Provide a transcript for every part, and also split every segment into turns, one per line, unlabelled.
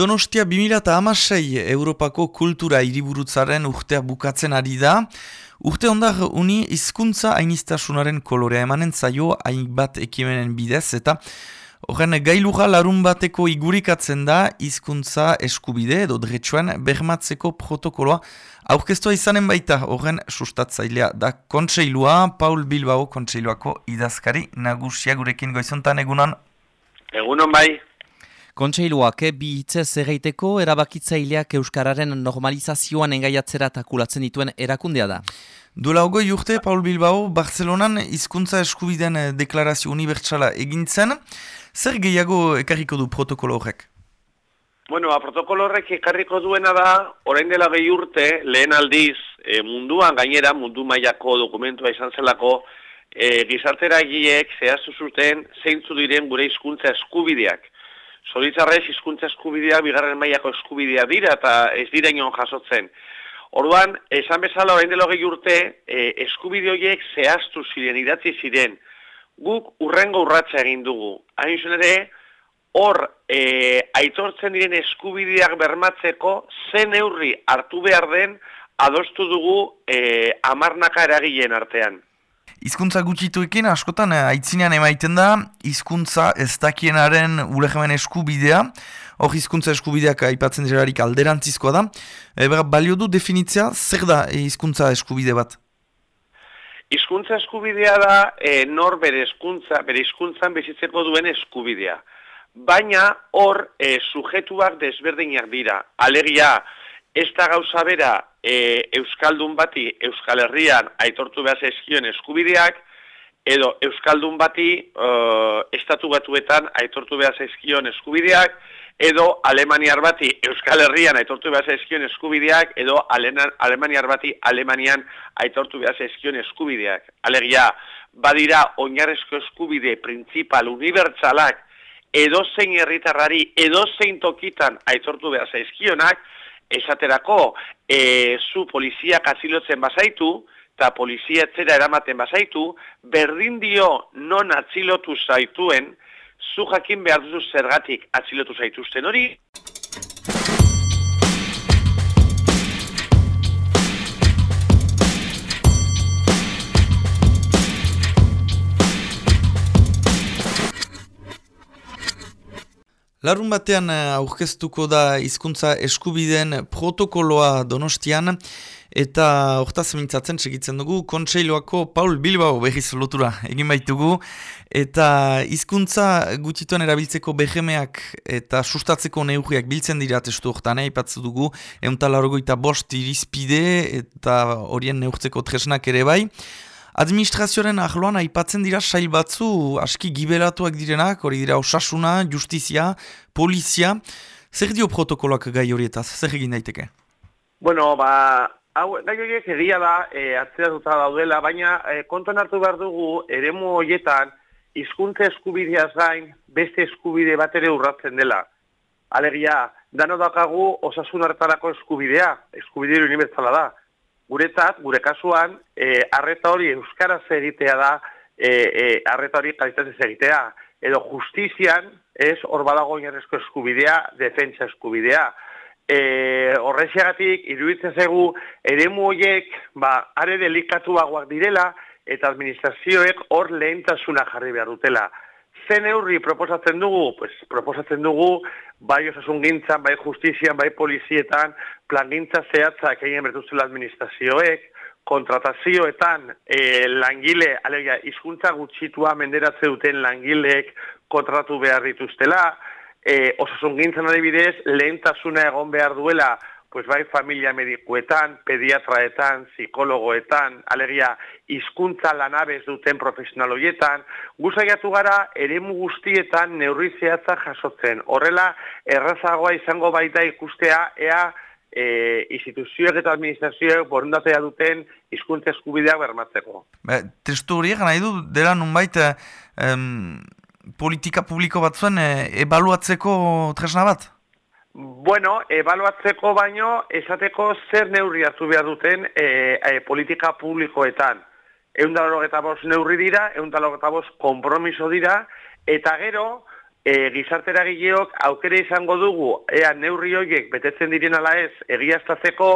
Donostia 2006 Europako kultura hiriburutzaren urtea bukatzen ari da. Urte ondar uni hizkuntza ainistasunaren kolorea emanen zaio hainbat ekimenen bidez eta horren gailuja larun bateko igurikatzen da hizkuntza eskubide edo dretsuan bermatzeko protokoloa aurkeztua izanen baita horren sustatzailea da kontseilua Paul Bilbao kontseiluako idazkari nagusia gurekin goizontan egunon.
Egunon bai.
Kontseiluak, eh, bi hitzez erraiteko erabakitzaileak Euskararen normalizazioan engaiatzera takulatzen dituen erakundea da. Duela ogoi urte, Paul Bilbao, Barcelonan hizkuntza eskubiden eh, deklarazio unibertsala egintzen. Zer gehiago ekarriko du protokolo horrek?
Bueno, a protokolo horrek ekarriko duena da, orain dela gehi urte, lehen aldiz, e, munduan gainera, mundu mailako dokumentua izan zelako, e, gizartera egiek zehaztu zuten zeintzu diren gure hizkuntza eskubideak. Zoritzarrez, hizkuntza eskubidea, bigarren mailako eskubidea dira, eta ez dira inon jasotzen. Orduan, esan bezala orain delo gehi urte, e, eskubide horiek zehaztu ziren, idatzi ziren, guk urrengo urratza egin dugu. Hain zuen ere, hor, e, aitortzen diren eskubideak bermatzeko, zen eurri hartu behar den, adostu dugu e, amarnaka eragileen artean.
Hizkuntza gutxituekin askotan eh, aitzinean emaiten da hizkuntza ez dakienaren ulegemen eskubidea. Hor hizkuntza eskubideak aipatzen dirarik alderantzizkoa da. E, balio du definitzea zer da eh, hizkuntza eskubide bat?
Hizkuntza eskubidea da e, nor bere hizkuntza, bere hizkuntzan bizitzeko duen eskubidea. Baina hor e, sujetuak desberdinak dira. Alegia, ez da gauza bera e, Euskaldun bati Euskal Herrian aitortu behar zaizkion eskubideak, edo Euskaldun bati uh, estatu batuetan aitortu behar zaizkion eskubideak, edo Alemaniar bati Euskal Herrian aitortu behar zaizkion eskubideak, edo Alemaniar bati Alemanian aitortu behar zaizkion eskubideak. Alegia, badira oinarrezko eskubide principal unibertsalak, edo zein herritarrari, edo zein tokitan aitortu behar zaizkionak, esaterako, e, zu polizia atzilotzen bazaitu, eta polizia etzera eramaten bazaitu, berdin dio non atzilotu zaituen, zu jakin behar duzu zergatik atzilotu zaituzten hori,
Larun batean eh, aurkeztuko da hizkuntza eskubideen protokoloa donostian eta hortaz mintzatzen segitzen dugu kontseiloako Paul Bilbao behiz lotura egin baitugu eta hizkuntza gutituen erabiltzeko behemeak eta sustatzeko neugriak biltzen dira testu hortan aipatzu dugu euntalargoita bost irizpide eta horien neurtzeko tresnak ere bai Administrazioaren ahloan aipatzen dira sail batzu aski gibelatuak direnak, hori dira osasuna, justizia, polizia. Zer dio protokoloak gai horietaz? Zer egin daiteke?
Bueno, ba, hau, gai horiek egia da, e, atzera daudela, baina e, kontuan hartu behar dugu, eremu horietan, hizkuntza eskubideaz gain, beste eskubide bat ere urratzen dela. Alegia, dano dakagu osasun hartarako eskubidea, eskubidea unibertsala da guretzat, gure kasuan, e, arreta hori euskaraz egitea da, e, e, arreta hori kalitatez egitea. Edo justizian, ez hor badago inerrezko eskubidea, defentsa eskubidea. E, horreziagatik, iruditzen zegu, ere horiek, ba, are delikatuagoak direla, eta administrazioek hor lehentasuna jarri behar dutela zen eurri proposatzen dugu? Pues, proposatzen dugu, bai osasun gintzan, bai justizian, bai polizietan, plan gintza zehatzak egin bertuzela administrazioek, kontratazioetan e, langile, alegia, izkuntza gutxitua menderatze duten langileek kontratu behar dituztela, e, osasun gintzan adibidez, lehentasuna egon behar duela, pues bai familia medikuetan, pediatraetan, psikologoetan, alegia, hizkuntza lanabez duten profesional horietan, guzaiatu gara, eremu guztietan neurri zehatza jasotzen. Horrela, errazagoa izango baita ikustea, ea, e, instituzioek eta administrazioek borondatea duten hizkuntza eskubideak bermatzeko.
Be, testu horiek nahi du, dela nunbait, politika publiko batzuen e, ebaluatzeko tresna bat?
Bueno, ebaluatzeko baino, esateko zer neurri hartu behar duten e, e, politika publikoetan. Egun eta bost neurri dira, egun eta bost kompromiso dira, eta gero, e, gizartera gileok aukere izango dugu, ea neurri horiek betetzen diren ala ez, egiaztatzeko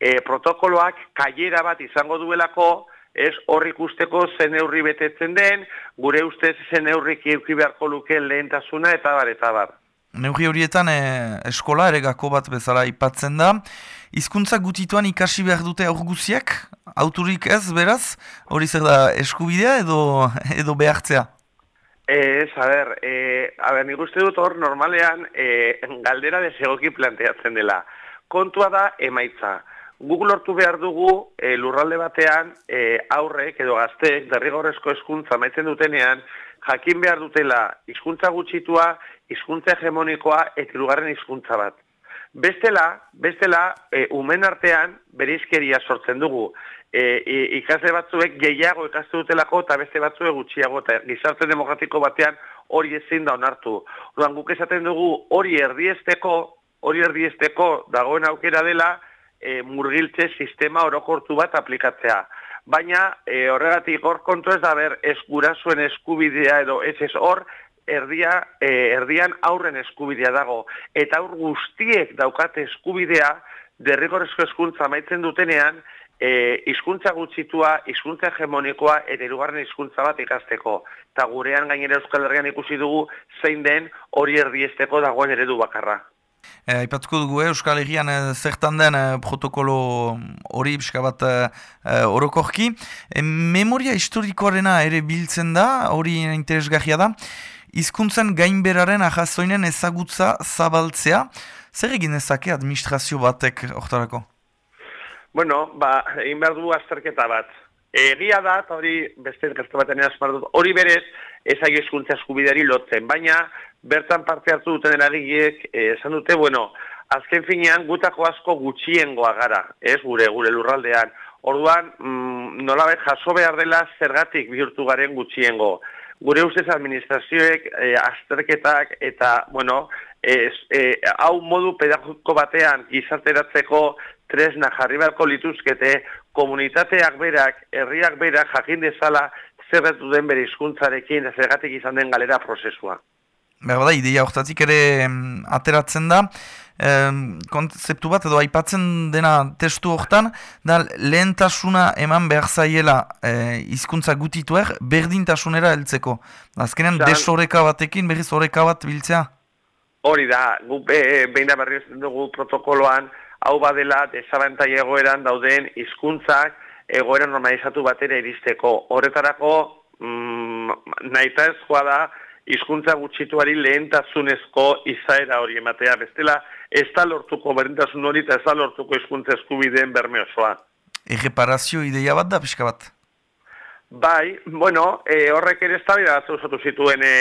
e, protokoloak kaiera bat izango duelako, ez horrik usteko zen neurri betetzen den, gure ustez zen neurri kiuki beharko luke lehentasuna eta bar, eta bar.
Neurri horietan e, eskola ere gako bat bezala ipatzen da. Hizkuntza gutituan ikasi behar dute aurguziak? Autorik ez, beraz? Hori zer da eskubidea edo, edo behartzea?
Ez, a ber, e, a ber, nik uste dut hor normalean e, galdera desegoki planteatzen dela. Kontua da emaitza. Google hortu behar dugu e, lurralde batean e, aurrek edo gazteek derrigorrezko eskuntza maitzen dutenean jakin behar dutela hizkuntza gutxitua, hizkuntza hegemonikoa eta irugarren hizkuntza bat. Bestela, bestela, e, umen artean bereizkeria sortzen dugu e, ikasle batzuek gehiago ikastu dutelako eta beste batzuek gutxiago eta gizarte demokratiko batean hori ezin da onartu. Orduan guk esaten dugu hori erdiesteko, hori erdiesteko dagoen aukera dela e, murgiltze sistema orokortu bat aplikatzea. Baina e, horregatik hor kontu ez da ber ez gurasuen eskubidea edo ez ez hor erdia, e, erdian aurren eskubidea dago. Eta aur guztiek daukate eskubidea derrigorezko eskuntza maitzen dutenean, e, izkuntza gutxitua, izkuntza hegemonikoa, eta irugarren izkuntza bat ikasteko. Eta gurean gainera Euskal Herrian ikusi dugu zein den hori erdiesteko dagoen eredu bakarra.
E, Aipatuko dugu, Euskal Herrian e, zertan den e, protokolo hori pixka bat e, orokorki. E, memoria historikoarena ere biltzen da, hori interesgahia da. Hizkuntzen gainberaren ahazoinen ezagutza zabaltzea. Zer egin ezake administrazio batek oktarako?
Bueno, ba, egin behar du azterketa bat. Egia da, hori beste gertu batean dut, hori berez, ez aio eskuntza eskubideari lotzen, baina bertan parte hartu duten eragiek, eh, esan dute, bueno, azken finean gutako asko gutxiengoa gara, ez gure, gure lurraldean. Orduan, mm, nola jaso behar dela zergatik bihurtu garen gutxiengo. Gure ustez administrazioek, eh, azterketak eta, bueno, ez, eh, hau modu pedagogiko batean gizarteratzeko tresna jarri beharko lituzkete komunitateak berak, herriak berak jakin dezala zerretu den bere hizkuntzarekin zergatik izan den galera prozesua.
Berba da, ideia hortatik ere ateratzen da, konzeptu bat edo aipatzen dena testu hortan, da lehentasuna eman behar zaiela e, izkuntza gutituer berdintasunera heltzeko. Azkenean desoreka batekin berriz oreka bat biltzea?
Hori da, gu behin da berri dugu protokoloan, hau badela desabantai egoeran dauden hizkuntzak egoera normalizatu batera iristeko. Horretarako mm, nahita ezkoa da hizkuntza gutxituari lehentasunezko izaera hori ematea. Bestela ez da lortuko berintasun hori eta ez da lortuko hizkuntza eskubideen berme osoa.
Egeparazio ideia bat da, pixka bat?
Bai, bueno, e, horrek ere ez da usatu zituen e,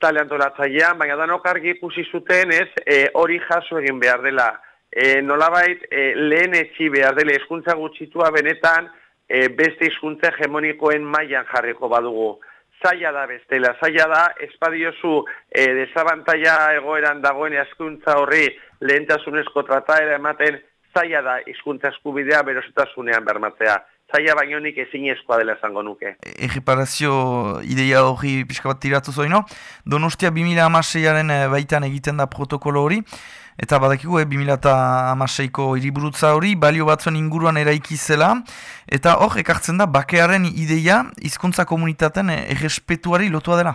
taleantolatzailean, baina danok argi ikusi zuten ez e, hori jaso egin behar dela e, nolabait e, lehen etxi behar dele eskuntza gutxitua benetan e, beste hizkuntza hegemonikoen mailan jarriko badugu. Zaila da bestela, zaila da, espadiozu e, desabantaia egoeran dagoen eskuntza horri lehentasunezko trataera ematen, zaila da hizkuntza eskubidea berositasunean bermatzea. Zaila baino nik ezin eskoa dela esango nuke.
Egiparazio ideia hori pixka bat tiratu zoino. Donostia 2000 amaseiaren baitan egiten da protokolo hori. Eta badakigu, e, 2006ko iriburutza hori, balio batzuen inguruan eraiki zela, eta hor, ekartzen da, bakearen ideia, hizkuntza komunitaten eh, errespetuari lotua dela?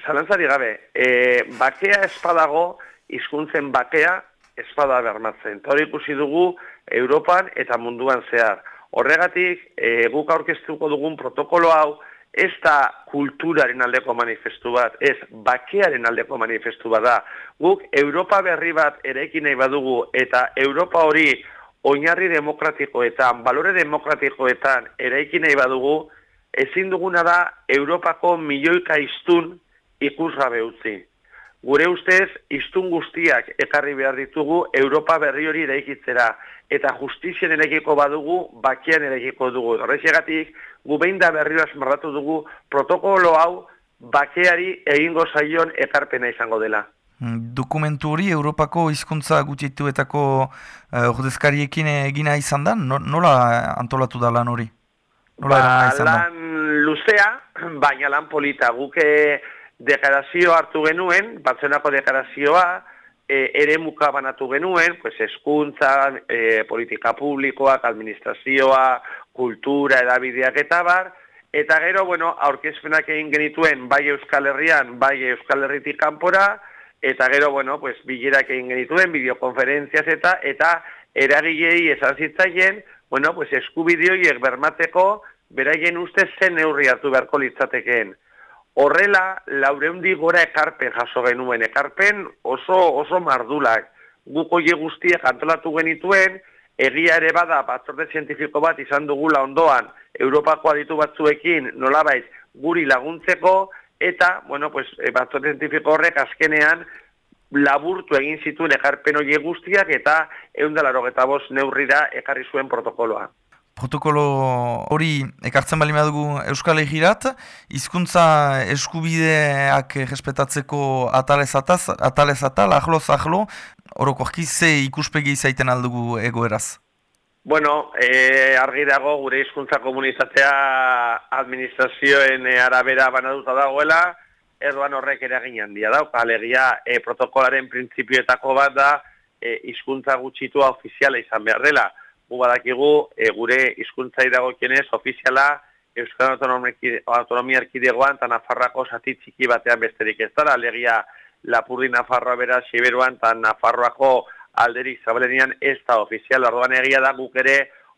Zalantzari gabe, e, bakea espadago, hizkuntzen bakea espada bermatzen. Eta hori ikusi dugu, Europan eta munduan zehar. Horregatik, e, guk aurkeztuko dugun protokolo hau, ez da kulturaren aldeko manifestu bat, ez bakearen aldeko manifestu bat da. Guk Europa berri bat erekin nahi badugu eta Europa hori oinarri demokratikoetan, balore demokratikoetan erekin nahi badugu, ezin duguna da Europako milioika iztun ikusgabe utzi. Gure ustez, iztun guztiak ekarri behar ditugu Europa berri hori eraikitzera. Eta justizien eraikiko badugu, bakian eraikiko dugu. Horrexegatik, gu behin da berri asmarratu dugu protokolo hau bakeari egingo zaion ekarpena izango dela.
Mm, dokumentu hori Europako hizkuntza gutituetako uh, ordezkariekin egina izan da? Nola antolatu da lan hori?
Nola ba, lan luzea, baina lan polita. Guke Deklarazio hartu genuen, batzenako deklarazioa, e, ere muka banatu genuen, pues, eskuntza, e, politika publikoak, administrazioa, kultura, edabideak eta bar, eta gero, bueno, aurkezpenak egin genituen bai Euskal Herrian, bai Euskal Herritik kanpora, eta gero, bueno, pues, bilerak egin genituen, videokonferentziaz eta, eta eragilei esan zitzaien, bueno, pues, eskubideoiek bermateko, beraien ustez zen neurri hartu beharko litzatekeen. Horrela, laureundi gora ekarpen jaso genuen, ekarpen oso, oso mardulak. Guko je guztiak antolatu genituen, egia ere bada batzorde zientifiko bat izan dugula ondoan, Europako aditu batzuekin nolabait guri laguntzeko, eta, bueno, pues, e, batzorde zientifiko horrek azkenean laburtu egin zituen ekarpen hori guztiak, eta eundalaro eta bost neurrira ekarri zuen protokoloa
protokolo hori ekartzen bali dugu Euskal Egirat, hizkuntza eskubideak respetatzeko atalez ataz, atalez atal, ahlo zahlo, horoko ze ikuspegi izaiten aldugu egoeraz?
Bueno, e, argi dago gure hizkuntza komunizatzea administrazioen e, arabera banaduta dagoela, erdoan horrek eragin handia dauk, alegia e, protokolaren printzipioetako bat da e, hizkuntza gutxitua ofiziala izan behar dela gu badakigu e, gure hizkuntza idagokienez ofiziala Euskal Autonomia Erkidegoan eta Nafarroako zati txiki batean besterik ez dara, alegia Lapurdi Nafarroa bera Siberuan eta Nafarroako alderik zabalenian ez da ofizial, orduan egia da guk ere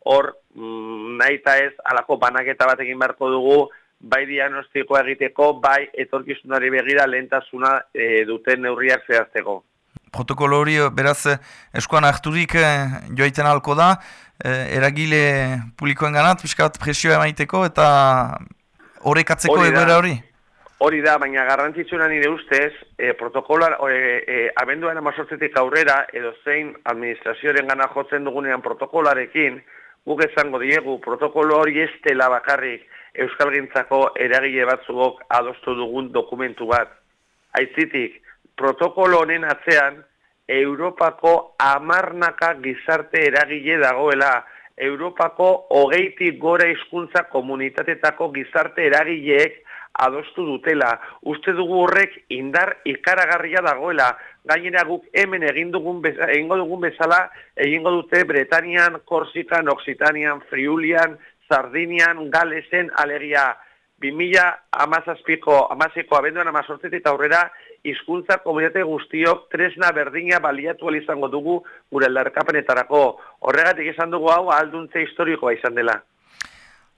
hor mm, nahi ez alako banaketa batekin beharko dugu bai diagnostikoa egiteko, bai etorkizunari begira lehentasuna e, duten neurriak zehazteko
protokolo hori beraz eskuan harturik eh, joaiten halko da, eh, eragile publikoen ganat, piskat presioa emaiteko eta horrekatzeko egoera hori?
Hori da, baina garrantzitsuna nire ustez, e, protokolar, e, e, abenduan amazortzetik aurrera, edo zein administrazioaren gana jotzen dugunean protokolarekin, guk esango diegu, protokolo hori ez dela bakarrik Euskal Gintzako eragile batzuk adostu dugun dokumentu bat. Aitzitik, protokolo honen atzean Europako amarnaka gizarte eragile dagoela, Europako hogeitik gora hizkuntza komunitatetako gizarte eragileek adostu dutela. Uste dugu horrek indar ikaragarria dagoela. Gainera guk hemen egin dugun egingo dugun bezala, egingo dute Bretanian, Korsikan, Oksitanian, Friulian, Sardinian, Galesen, alegia. 2000 amazazpiko, amaziko abenduan amazortzetik aurrera, hizkuntza komunitate guztiok tresna berdina baliatu izango dugu gure larkapenetarako. Horregatik izan dugu hau alduntze historikoa izan dela.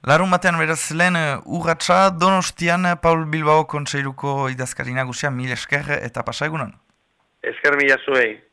Larun batean beraz lehen uh, urratxa, donostian Paul Bilbao kontseiruko idazkarina guzia mil esker eta pasaigunan.
Esker mila zuei.